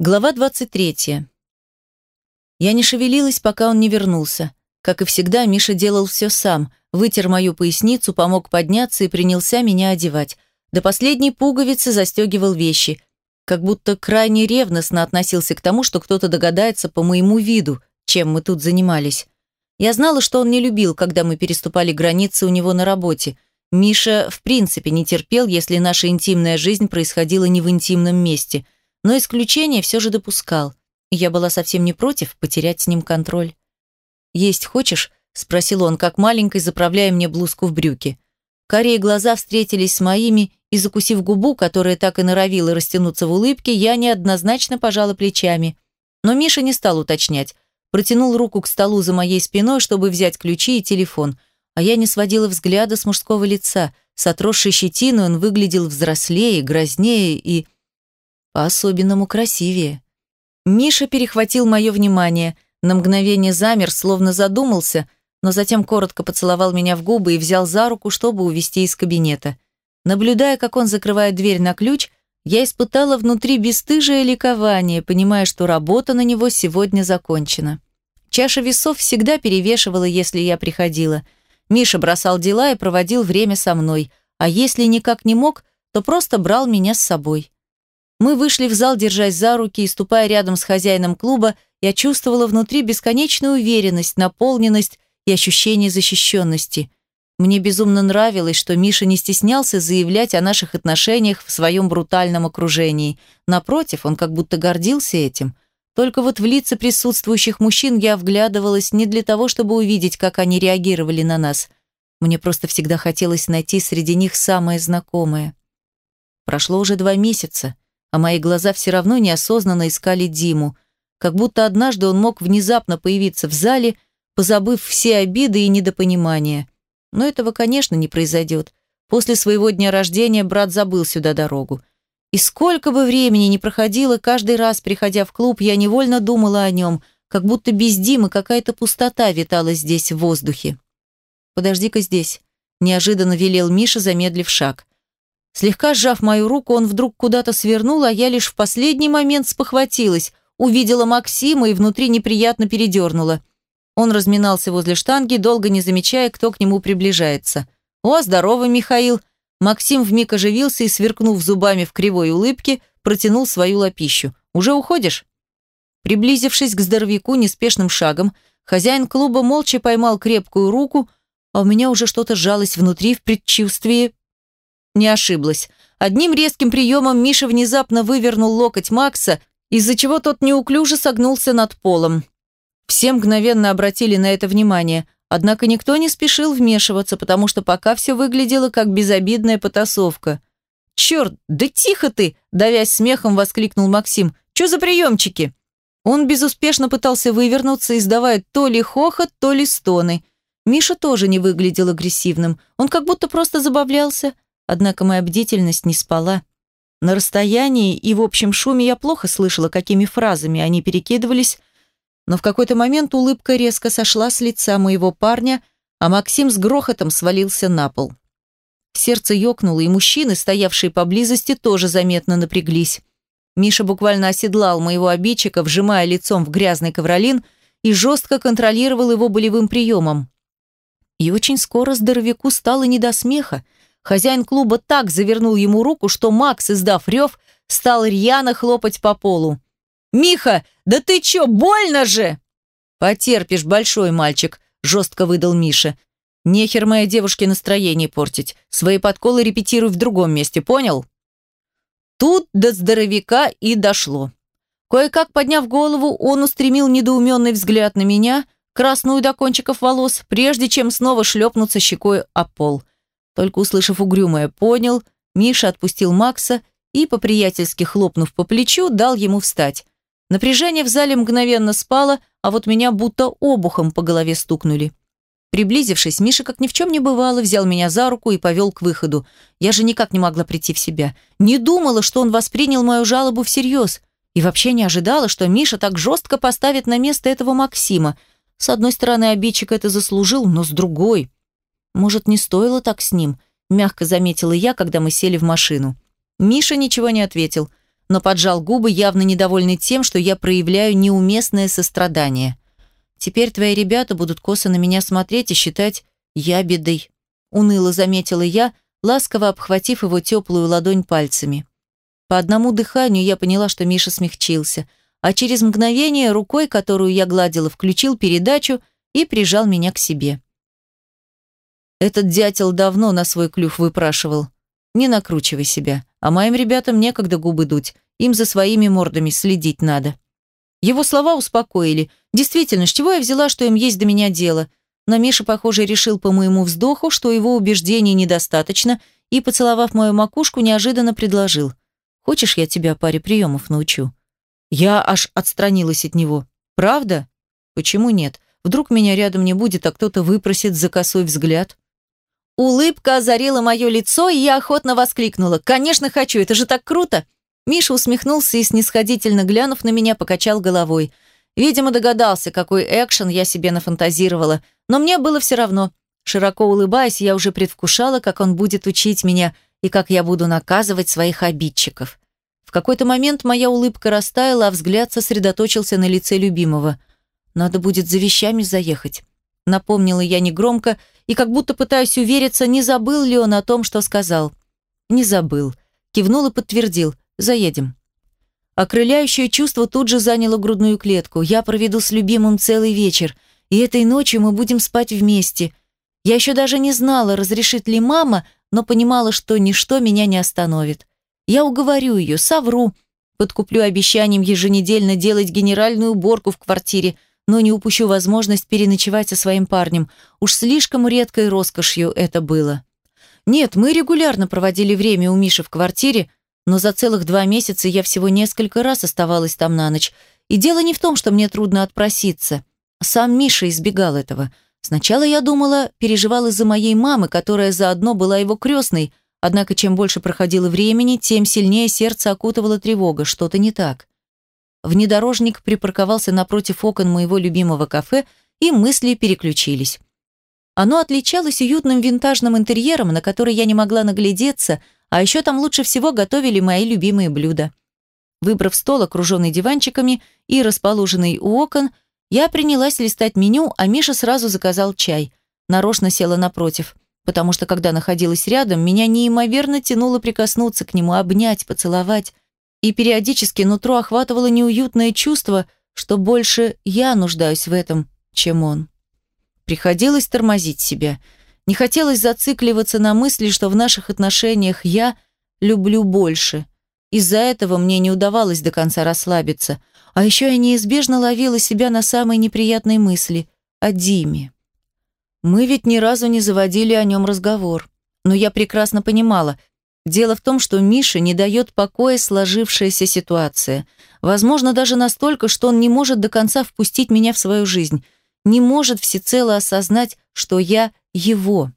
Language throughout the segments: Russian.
Глава 23. Я не шевелилась, пока он не вернулся. Как и всегда, Миша делал все сам. Вытер мою поясницу, помог подняться и принялся меня одевать. До последней пуговицы застегивал вещи. Как будто крайне ревностно относился к тому, что кто-то догадается по моему виду, чем мы тут занимались. Я знала, что он не любил, когда мы переступали границы у него на работе. Миша в принципе не терпел, если наша интимная жизнь происходила не в интимном месте – но исключение все же допускал, я была совсем не против потерять с ним контроль. «Есть хочешь?» – спросил он, как маленькой, заправляя мне блузку в брюки. Карие глаза встретились с моими, и, закусив губу, которая так и норовила растянуться в улыбке, я неоднозначно пожала плечами. Но Миша не стал уточнять. Протянул руку к столу за моей спиной, чтобы взять ключи и телефон. А я не сводила взгляда с мужского лица. С отросшей щетиной он выглядел взрослее, грознее и по-особенному красивее. Миша перехватил мое внимание, на мгновение замер, словно задумался, но затем коротко поцеловал меня в губы и взял за руку, чтобы увести из кабинета. Наблюдая, как он закрывает дверь на ключ, я испытала внутри бесстыжее ликование, понимая, что работа на него сегодня закончена. Чаша весов всегда перевешивала, если я приходила. Миша бросал дела и проводил время со мной, а если никак не мог, то просто брал меня с собой. Мы вышли в зал, держась за руки, и ступая рядом с хозяином клуба, я чувствовала внутри бесконечную уверенность, наполненность и ощущение защищенности. Мне безумно нравилось, что Миша не стеснялся заявлять о наших отношениях в своем брутальном окружении. Напротив, он как будто гордился этим. Только вот в лица присутствующих мужчин я вглядывалась не для того, чтобы увидеть, как они реагировали на нас. Мне просто всегда хотелось найти среди них самое знакомое. Прошло уже два месяца а мои глаза все равно неосознанно искали Диму, как будто однажды он мог внезапно появиться в зале, позабыв все обиды и недопонимания. Но этого, конечно, не произойдет. После своего дня рождения брат забыл сюда дорогу. И сколько бы времени ни проходило, каждый раз, приходя в клуб, я невольно думала о нем, как будто без Димы какая-то пустота витала здесь в воздухе. «Подожди-ка здесь», – неожиданно велел Миша, замедлив шаг. Слегка сжав мою руку, он вдруг куда-то свернул, а я лишь в последний момент спохватилась, увидела Максима и внутри неприятно передернула. Он разминался возле штанги, долго не замечая, кто к нему приближается. «О, здорово, Михаил!» Максим вмиг оживился и, сверкнув зубами в кривой улыбке, протянул свою лапищу. «Уже уходишь?» Приблизившись к здоровяку неспешным шагом, хозяин клуба молча поймал крепкую руку, а у меня уже что-то сжалось внутри в предчувствии не ошиблась. Одним резким приемом Миша внезапно вывернул локоть Макса, из-за чего тот неуклюже согнулся над полом. Все мгновенно обратили на это внимание, однако никто не спешил вмешиваться, потому что пока все выглядело как безобидная потасовка. «Черт, да тихо ты!» – давясь смехом, воскликнул Максим. «Че за приемчики?» Он безуспешно пытался вывернуться, издавая то ли хохот, то ли стоны. Миша тоже не выглядел агрессивным. Он как будто просто забавлялся – Однако моя бдительность не спала. На расстоянии и в общем шуме я плохо слышала, какими фразами они перекидывались, но в какой-то момент улыбка резко сошла с лица моего парня, а Максим с грохотом свалился на пол. Сердце ёкнуло, и мужчины, стоявшие поблизости, тоже заметно напряглись. Миша буквально оседлал моего обидчика, вжимая лицом в грязный ковролин и жестко контролировал его болевым приемом. И очень скоро здоровяку стало не до смеха, Хозяин клуба так завернул ему руку, что Макс, издав рев, стал рьяно хлопать по полу. «Миха, да ты чё, больно же!» «Потерпишь, большой мальчик», – жестко выдал Миша. «Нехер моей девушке настроение портить. Свои подколы репетируй в другом месте, понял?» Тут до здоровяка и дошло. Кое-как подняв голову, он устремил недоуменный взгляд на меня, красную до кончиков волос, прежде чем снова шлепнуться щекой о пол. Только услышав угрюмое «понял», Миша отпустил Макса и, по-приятельски хлопнув по плечу, дал ему встать. Напряжение в зале мгновенно спало, а вот меня будто обухом по голове стукнули. Приблизившись, Миша, как ни в чем не бывало, взял меня за руку и повел к выходу. Я же никак не могла прийти в себя. Не думала, что он воспринял мою жалобу всерьез. И вообще не ожидала, что Миша так жестко поставит на место этого Максима. С одной стороны, обидчик это заслужил, но с другой... Может, не стоило так с ним? Мягко заметила я, когда мы сели в машину. Миша ничего не ответил. но поджал губы, явно недовольный тем, что я проявляю неуместное сострадание. «Теперь твои ребята будут косо на меня смотреть и считать я бедой», уныло заметила я, ласково обхватив его теплую ладонь пальцами. По одному дыханию я поняла, что Миша смягчился, а через мгновение рукой, которую я гладила, включил передачу и прижал меня к себе. Этот дятел давно на свой клюв выпрашивал. Не накручивай себя. А моим ребятам некогда губы дуть. Им за своими мордами следить надо. Его слова успокоили. Действительно, с чего я взяла, что им есть до меня дело? Но Миша, похоже, решил по моему вздоху, что его убеждений недостаточно, и, поцеловав мою макушку, неожиданно предложил. «Хочешь, я тебя паре приемов научу?» Я аж отстранилась от него. «Правда? Почему нет? Вдруг меня рядом не будет, а кто-то выпросит за косой взгляд?» Улыбка озарила мое лицо, и я охотно воскликнула. «Конечно хочу, это же так круто!» Миша усмехнулся и, снисходительно глянув на меня, покачал головой. Видимо, догадался, какой экшен я себе нафантазировала, но мне было все равно. Широко улыбаясь, я уже предвкушала, как он будет учить меня и как я буду наказывать своих обидчиков. В какой-то момент моя улыбка растаяла, а взгляд сосредоточился на лице любимого. Надо будет за вещами заехать. Напомнила я негромко и как будто пытаюсь увериться, не забыл ли он о том, что сказал. Не забыл. Кивнул и подтвердил. Заедем. Окрыляющее чувство тут же заняло грудную клетку. Я проведу с любимым целый вечер, и этой ночью мы будем спать вместе. Я еще даже не знала, разрешит ли мама, но понимала, что ничто меня не остановит. Я уговорю ее, совру, подкуплю обещанием еженедельно делать генеральную уборку в квартире – но не упущу возможность переночевать со своим парнем. Уж слишком редкой роскошью это было. Нет, мы регулярно проводили время у Миши в квартире, но за целых два месяца я всего несколько раз оставалась там на ночь. И дело не в том, что мне трудно отпроситься. Сам Миша избегал этого. Сначала я думала, переживал из-за моей мамы, которая заодно была его крестной, однако чем больше проходило времени, тем сильнее сердце окутывало тревога, что-то не так. Внедорожник припарковался напротив окон моего любимого кафе, и мысли переключились. Оно отличалось уютным винтажным интерьером, на который я не могла наглядеться, а еще там лучше всего готовили мои любимые блюда. Выбрав стол, окруженный диванчиками и расположенный у окон, я принялась листать меню, а Миша сразу заказал чай. Нарочно села напротив, потому что, когда находилась рядом, меня неимоверно тянуло прикоснуться к нему, обнять, поцеловать и периодически нутро охватывало неуютное чувство, что больше я нуждаюсь в этом, чем он. Приходилось тормозить себя. Не хотелось зацикливаться на мысли, что в наших отношениях я люблю больше. Из-за этого мне не удавалось до конца расслабиться. А еще я неизбежно ловила себя на самые неприятные мысли о Диме. Мы ведь ни разу не заводили о нем разговор. Но я прекрасно понимала, Дело в том, что Миша не дает покоя сложившаяся ситуация. Возможно, даже настолько, что он не может до конца впустить меня в свою жизнь, не может всецело осознать, что я его.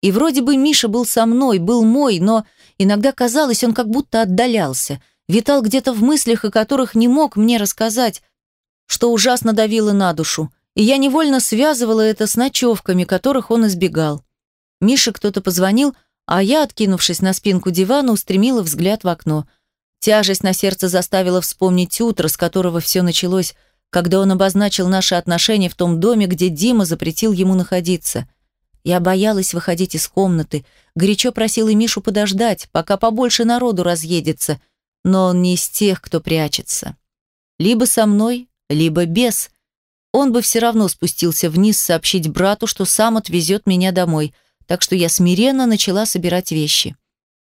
И вроде бы Миша был со мной, был мой, но иногда казалось, он как будто отдалялся, витал где-то в мыслях, о которых не мог мне рассказать, что ужасно давило на душу, и я невольно связывала это с ночевками, которых он избегал. Мише кто-то позвонил, а я, откинувшись на спинку дивана, устремила взгляд в окно. Тяжесть на сердце заставила вспомнить утро, с которого все началось, когда он обозначил наши отношения в том доме, где Дима запретил ему находиться. Я боялась выходить из комнаты, горячо просила Мишу подождать, пока побольше народу разъедется, но он не из тех, кто прячется. Либо со мной, либо без. Он бы все равно спустился вниз сообщить брату, что сам отвезет меня домой – так что я смиренно начала собирать вещи.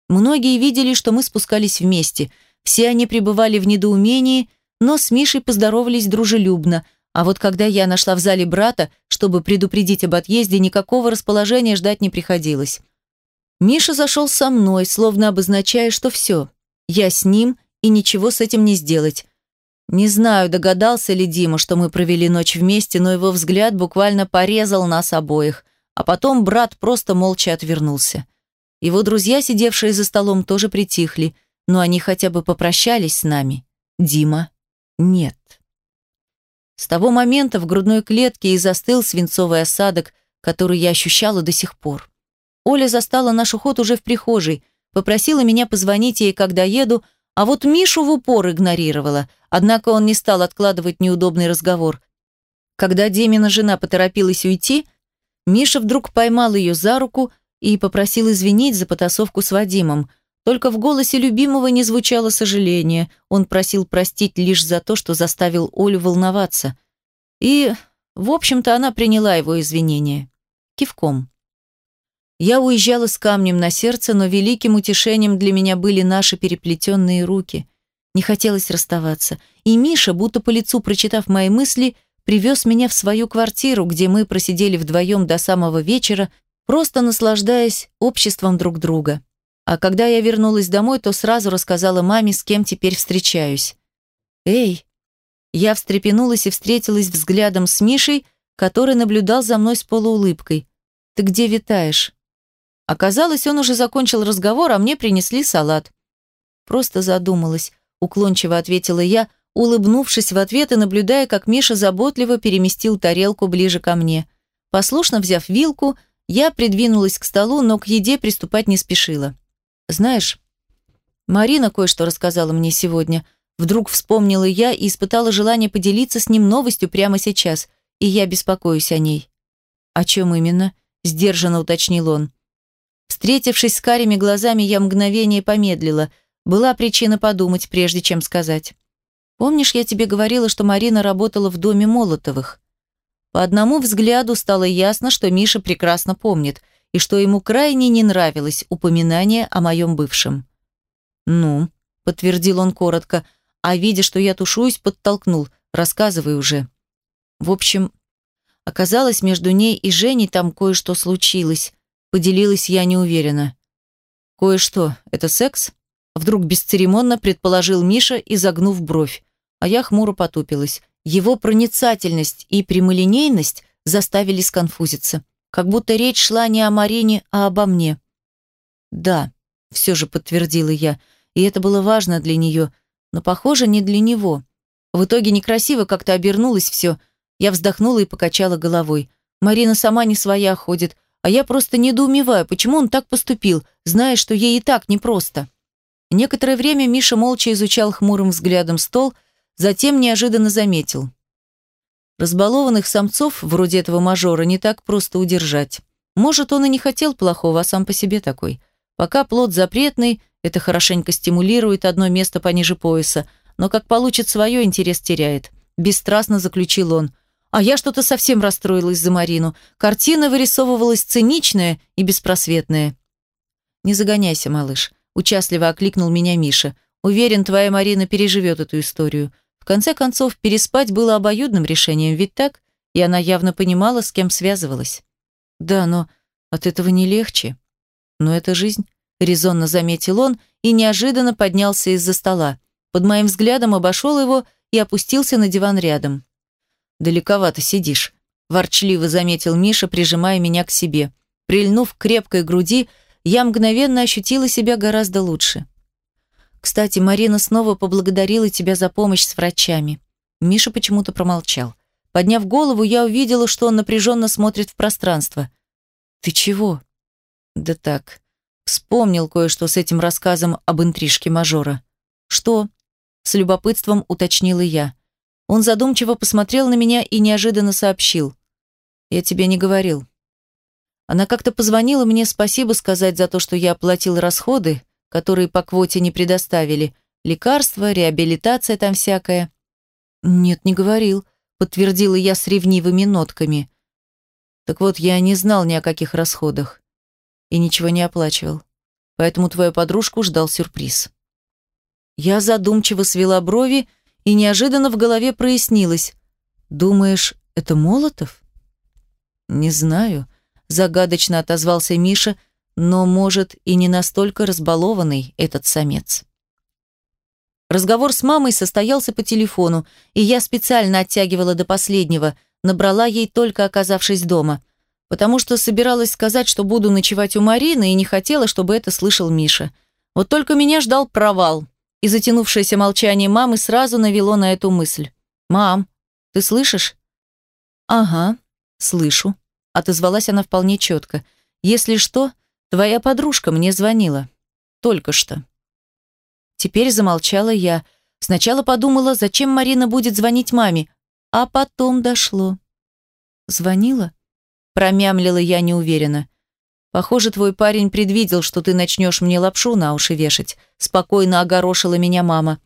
Многие видели, что мы спускались вместе. Все они пребывали в недоумении, но с Мишей поздоровались дружелюбно, а вот когда я нашла в зале брата, чтобы предупредить об отъезде, никакого расположения ждать не приходилось. Миша зашел со мной, словно обозначая, что все, я с ним и ничего с этим не сделать. Не знаю, догадался ли Дима, что мы провели ночь вместе, но его взгляд буквально порезал нас обоих. А потом брат просто молча отвернулся. Его друзья, сидевшие за столом, тоже притихли, но они хотя бы попрощались с нами. Дима – нет. С того момента в грудной клетке и застыл свинцовый осадок, который я ощущала до сих пор. Оля застала наш уход уже в прихожей, попросила меня позвонить ей, когда еду, А вот Мишу в упор игнорировала, однако он не стал откладывать неудобный разговор. Когда Демина жена поторопилась уйти, Миша вдруг поймал ее за руку и попросил извинить за потасовку с Вадимом. Только в голосе любимого не звучало сожаление. Он просил простить лишь за то, что заставил Олю волноваться. И, в общем-то, она приняла его извинения. Кивком. Я уезжала с камнем на сердце, но великим утешением для меня были наши переплетенные руки. Не хотелось расставаться. И Миша, будто по лицу прочитав мои мысли, привез меня в свою квартиру, где мы просидели вдвоем до самого вечера, просто наслаждаясь обществом друг друга. А когда я вернулась домой, то сразу рассказала маме, с кем теперь встречаюсь. «Эй!» Я встрепенулась и встретилась взглядом с Мишей, который наблюдал за мной с полуулыбкой. «Ты где витаешь?» Оказалось, он уже закончил разговор, а мне принесли салат. Просто задумалась, уклончиво ответила я, улыбнувшись в ответ и наблюдая, как Миша заботливо переместил тарелку ближе ко мне. Послушно взяв вилку, я придвинулась к столу, но к еде приступать не спешила. Знаешь, Марина кое-что рассказала мне сегодня. Вдруг вспомнила я и испытала желание поделиться с ним новостью прямо сейчас, и я беспокоюсь о ней. О чем именно? Сдержанно уточнил он. Встретившись с карими глазами, я мгновение помедлила. Была причина подумать, прежде чем сказать. Помнишь, я тебе говорила, что Марина работала в доме Молотовых? По одному взгляду стало ясно, что Миша прекрасно помнит, и что ему крайне не нравилось упоминание о моем бывшем. «Ну», — подтвердил он коротко, а, видя, что я тушуюсь, подтолкнул. «Рассказывай уже». В общем, оказалось, между ней и Женей там кое-что случилось. Поделилась я неуверенно. «Кое-что. Это секс?» Вдруг бесцеремонно предположил Миша, изогнув бровь а я хмуро потупилась. Его проницательность и прямолинейность заставили сконфузиться. Как будто речь шла не о Марине, а обо мне. «Да», — все же подтвердила я, и это было важно для нее, но, похоже, не для него. В итоге некрасиво как-то обернулось все. Я вздохнула и покачала головой. Марина сама не своя ходит, а я просто недоумеваю, почему он так поступил, зная, что ей и так непросто. Некоторое время Миша молча изучал хмурым взглядом стол, Затем неожиданно заметил. Разбалованных самцов, вроде этого мажора, не так просто удержать. Может, он и не хотел плохого, а сам по себе такой. Пока плод запретный, это хорошенько стимулирует одно место пониже пояса, но как получит свое, интерес теряет. Бесстрастно заключил он. А я что-то совсем расстроилась за Марину. Картина вырисовывалась циничная и беспросветная. «Не загоняйся, малыш», – участливо окликнул меня Миша. «Уверен, твоя Марина переживет эту историю. В конце концов, переспать было обоюдным решением, ведь так? И она явно понимала, с кем связывалась. Да, но от этого не легче. Но это жизнь, резонно заметил он и неожиданно поднялся из-за стола. Под моим взглядом обошел его и опустился на диван рядом. «Далековато сидишь», – ворчливо заметил Миша, прижимая меня к себе. Прильнув к крепкой груди, я мгновенно ощутила себя гораздо лучше. Кстати, Марина снова поблагодарила тебя за помощь с врачами. Миша почему-то промолчал. Подняв голову, я увидела, что он напряженно смотрит в пространство. «Ты чего?» «Да так. Вспомнил кое-что с этим рассказом об интрижке мажора». «Что?» С любопытством уточнила я. Он задумчиво посмотрел на меня и неожиданно сообщил. «Я тебе не говорил». Она как-то позвонила мне спасибо сказать за то, что я оплатил расходы, которые по квоте не предоставили. Лекарства, реабилитация там всякая. Нет, не говорил, подтвердила я с ревнивыми нотками. Так вот, я не знал ни о каких расходах и ничего не оплачивал. Поэтому твою подружку ждал сюрприз. Я задумчиво свела брови, и неожиданно в голове прояснилось. «Думаешь, это Молотов?» «Не знаю», — загадочно отозвался Миша, — но, может, и не настолько разбалованный этот самец. Разговор с мамой состоялся по телефону, и я специально оттягивала до последнего, набрала ей только оказавшись дома, потому что собиралась сказать, что буду ночевать у Марины, и не хотела, чтобы это слышал Миша. Вот только меня ждал провал, и затянувшееся молчание мамы сразу навело на эту мысль. «Мам, ты слышишь?» «Ага, слышу», — отозвалась она вполне четко. «Если что, Твоя подружка мне звонила. Только что. Теперь замолчала я. Сначала подумала, зачем Марина будет звонить маме, а потом дошло. «Звонила?» Промямлила я неуверенно. «Похоже, твой парень предвидел, что ты начнешь мне лапшу на уши вешать», спокойно огорошила меня мама.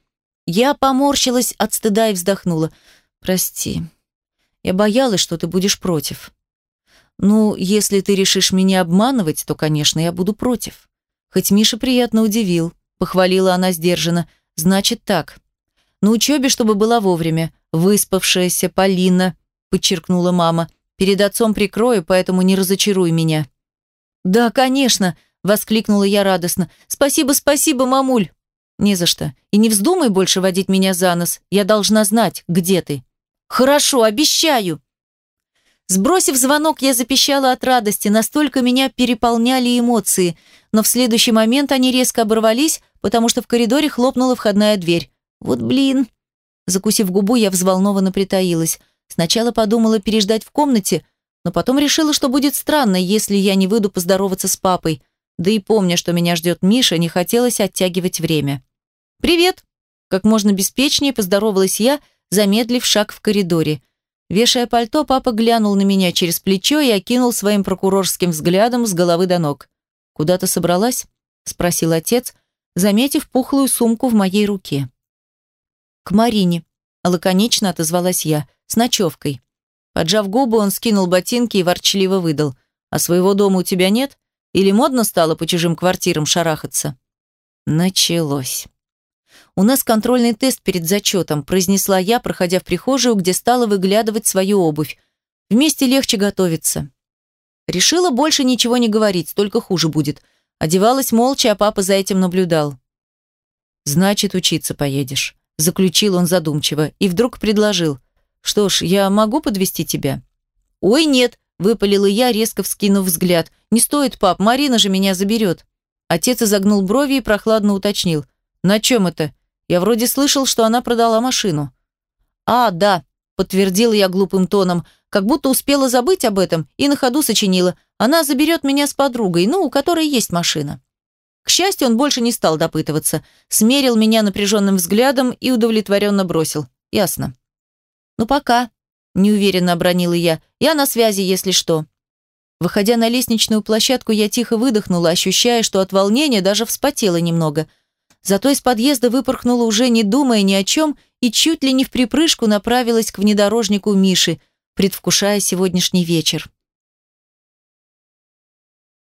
Я поморщилась от стыда и вздохнула. «Прости. Я боялась, что ты будешь против». «Ну, если ты решишь меня обманывать, то, конечно, я буду против». Хоть Миша приятно удивил, похвалила она сдержанно. «Значит так. На учебе, чтобы была вовремя. Выспавшаяся Полина», подчеркнула мама. «Перед отцом прикрою, поэтому не разочаруй меня». «Да, конечно», воскликнула я радостно. «Спасибо, спасибо, мамуль!» «Не за что. И не вздумай больше водить меня за нос. Я должна знать, где ты». «Хорошо, обещаю!» Сбросив звонок, я запищала от радости, настолько меня переполняли эмоции, но в следующий момент они резко оборвались, потому что в коридоре хлопнула входная дверь. Вот блин. Закусив губу, я взволнованно притаилась. Сначала подумала переждать в комнате, но потом решила, что будет странно, если я не выйду поздороваться с папой. Да и помня, что меня ждет Миша, не хотелось оттягивать время. «Привет!» Как можно беспечнее поздоровалась я, замедлив шаг в коридоре. Вешая пальто, папа глянул на меня через плечо и окинул своим прокурорским взглядом с головы до ног. «Куда ты собралась?» – спросил отец, заметив пухлую сумку в моей руке. «К Марине», – лаконично отозвалась я, – «с ночевкой». Поджав губы, он скинул ботинки и ворчливо выдал. «А своего дома у тебя нет? Или модно стало по чужим квартирам шарахаться?» Началось. «У нас контрольный тест перед зачетом», произнесла я, проходя в прихожую, где стала выглядывать свою обувь. «Вместе легче готовиться». Решила больше ничего не говорить, только хуже будет. Одевалась молча, а папа за этим наблюдал. «Значит, учиться поедешь», – заключил он задумчиво и вдруг предложил. «Что ж, я могу подвести тебя?» «Ой, нет», Выпалила я, резко вскинув взгляд. «Не стоит, пап, Марина же меня заберет». Отец изогнул брови и прохладно уточнил. «На чем это? Я вроде слышал, что она продала машину». «А, да», — подтвердила я глупым тоном, как будто успела забыть об этом и на ходу сочинила. «Она заберет меня с подругой, ну, у которой есть машина». К счастью, он больше не стал допытываться, смерил меня напряженным взглядом и удовлетворенно бросил. «Ясно». «Ну, пока», неуверенно обронила я. «Я на связи, если что». Выходя на лестничную площадку, я тихо выдохнула, ощущая, что от волнения даже вспотела немного. Зато из подъезда выпорхнула уже не думая ни о чем и чуть ли не в припрыжку направилась к внедорожнику Миши, предвкушая сегодняшний вечер.